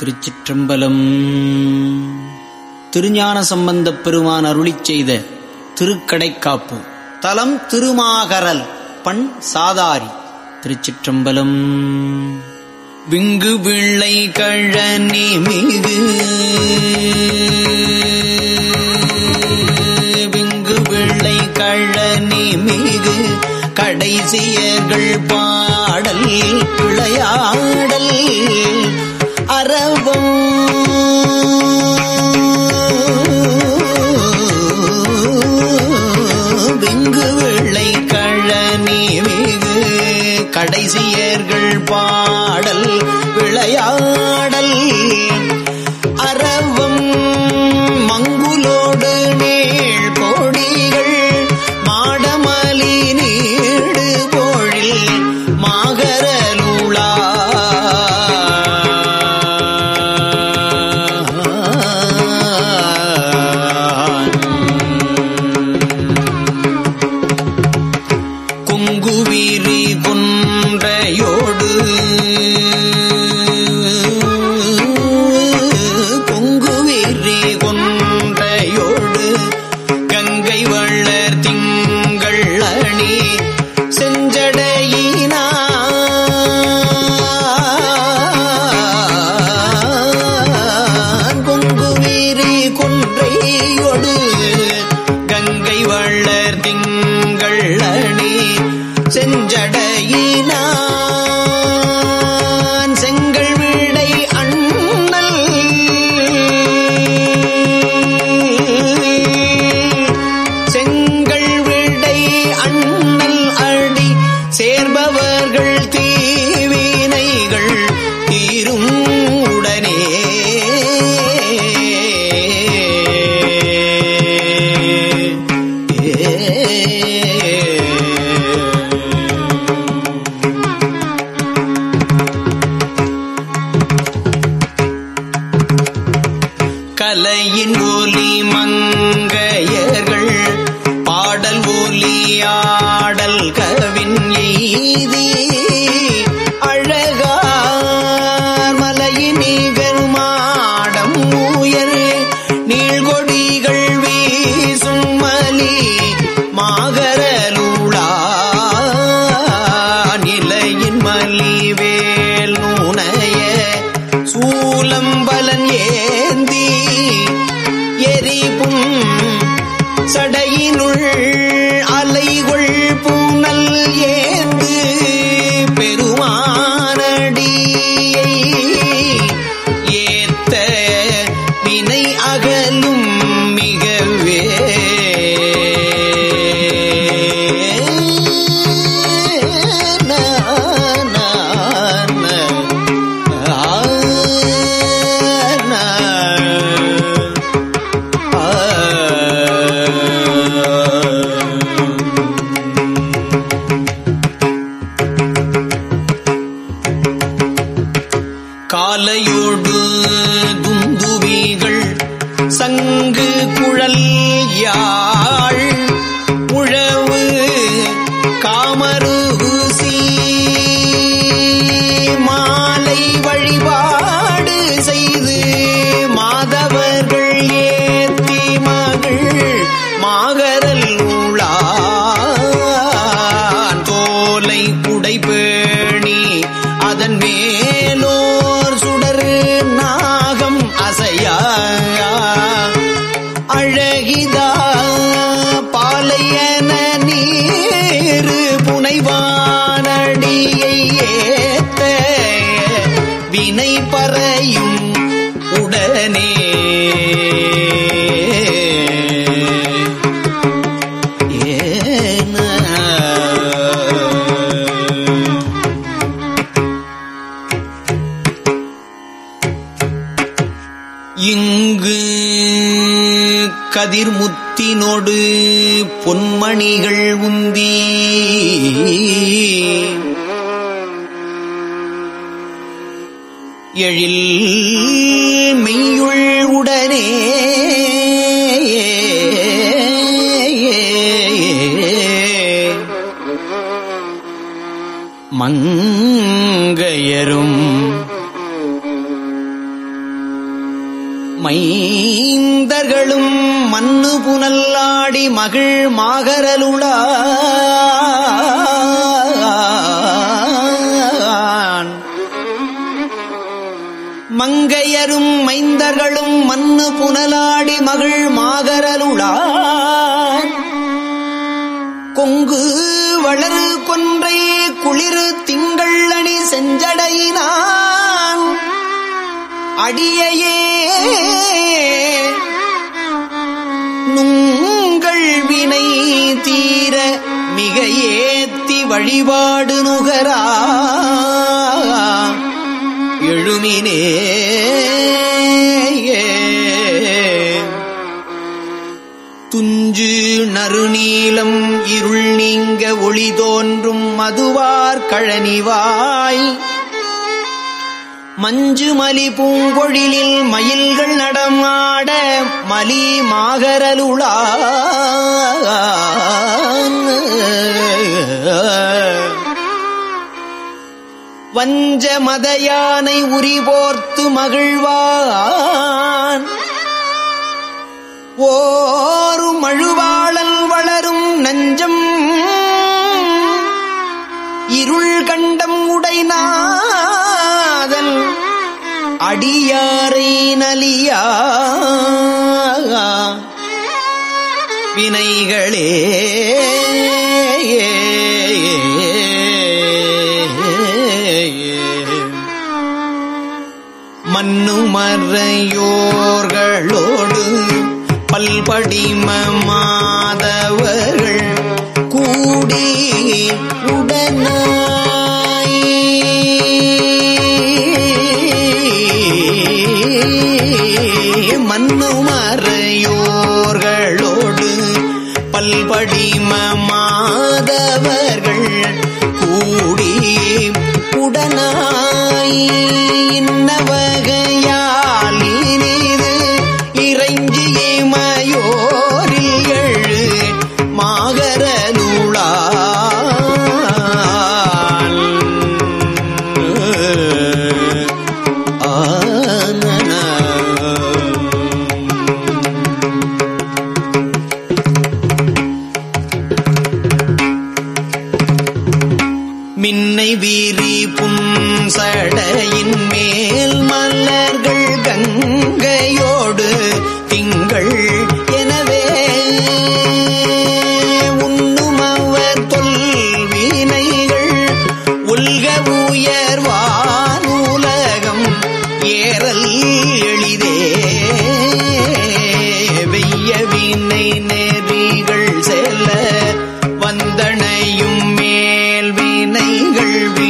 திருச்சிற்றம்பலம். திருஞான சம்பந்தப் பெருமான் அருளி செய்த திருக்கடைக்காப்பு. தலம் திருமாகரல் பண் சாதாரி. திருச்சிற்றம்பலம். விங்கு பிள்ளை கழனி மிகு. விங்கு பிள்ளை கழனி மிகு. கடைசியர்கள் பாடல் விளையாடல். அறவும். வெங்கு வெள்ளை கழனி மிகு கடைசியர்கள் பாடல் விளையாடல். ಮಾಡಿಯೇ காலையோடு துந்துவிகள் சங்கு குழல் யாழ். உழவு காமருசி. மாலை வழிபாடு செய்து மாதவர்கள் ஏத்தி மகள் மாகரல் உளான் கதிர் முத்தினோடு பொன்மணிகள் உந்தி. எழில் மெய்யுள் உடனே. மங்கையரும் மைந்தர்களும் புனல்லாடி மகிழ் மாகரலுளான். மங்கையரும் மைந்தர்களும் மண்ணு புனலாடி மகிழ் மாகரலுளான். கொங்கு வளரு கொன்றை குளிரு திங்கள் அணி செஞ்சடையினான். அடியையே நுங்கள் வினை தீர மிக ஏத்தி வழிபாடு நுகரா. எழுமினே துஞ்சு நறுநீளம் இருள் நீங்க ஒளி தோன்றும் மதுவார் கழனிவாய். மஞ்சு மலி பூங்கொழிலில் மயில்கள் நடமாட மலி மாகரலுளா வஞ்ச மதயானை உரிபோர்த்து மகிழ்வான். ஓரு மழுவாளல் வளரும் நஞ்சம். இருள் கண்டம் உடைனான் அடியாரை நலியா. வினைகளே. மன்னுமறையோர்களோடு பல்படிம மாதவர்கள் கூடி உடனாய்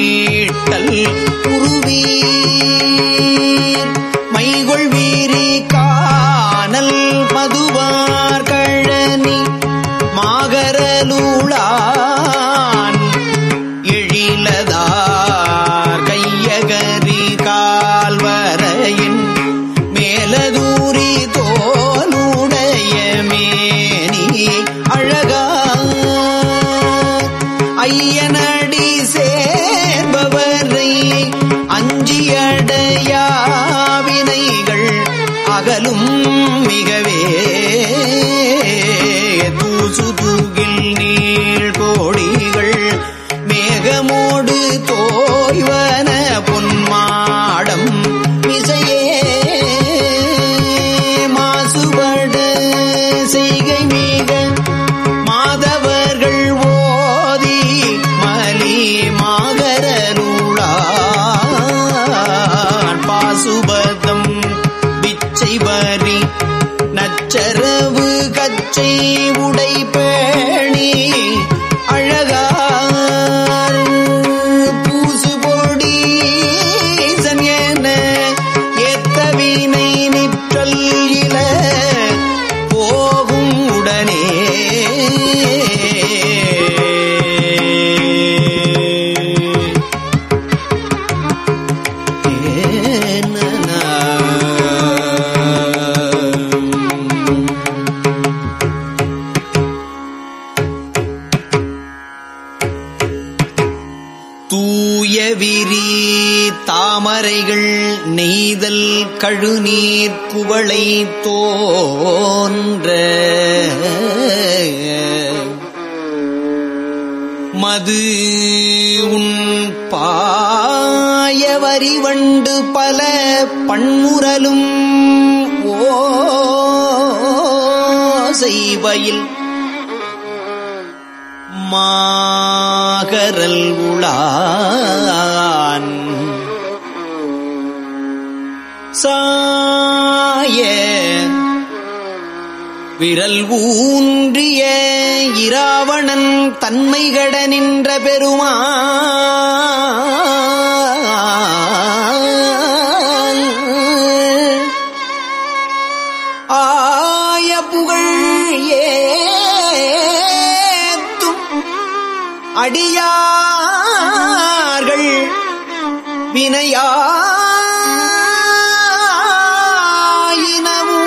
வினைகள் வீட்டல் மைகொள் வீரி காணல் மதுவார் கழனி. மாகரலூளான் எழிலதார் கையகரி கால்வரையின். மேலதூரி தோலுடைய மேனி அழகா ஐயனடி மிகவே. தாமரைகள் நெய்தல் கழுநீர் குவளை தோன்ற. மது உன் பாயவரி வண்டு பல பன்முரலும் ஓசைவயில் மா கரல் உளான் சாய விரல் ஊன்றிய இராவணன் தன்மைகட நின்ற பெருமா ஆய புகழ் ஏ அடியார்கள்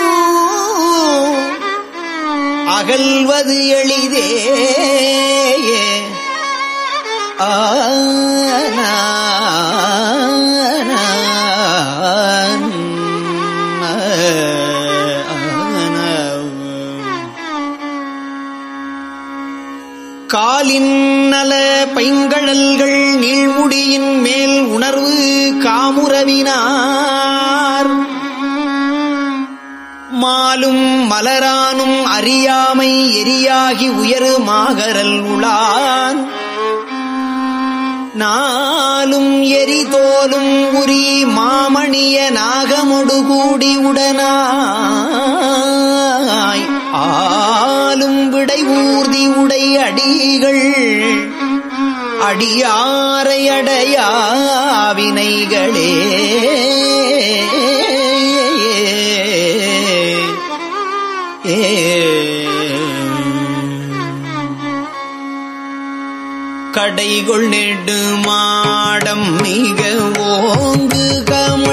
வினையாயினமும் அகல்வது எளிதே ஆனா அறியாமை எரியாகி உயரு மாகரல் உளான் நாளும் எரிதோலும் உரி மாமணிய நாகமொடு கூடி உடனாய். ஆளும் விடை ஊர்தி உடை அடிகள் அடியாரை அடையா வினைகளே கடைகொள் நெடுமாடம் மிக ஓங்கு கமிழ்